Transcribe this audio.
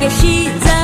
也许在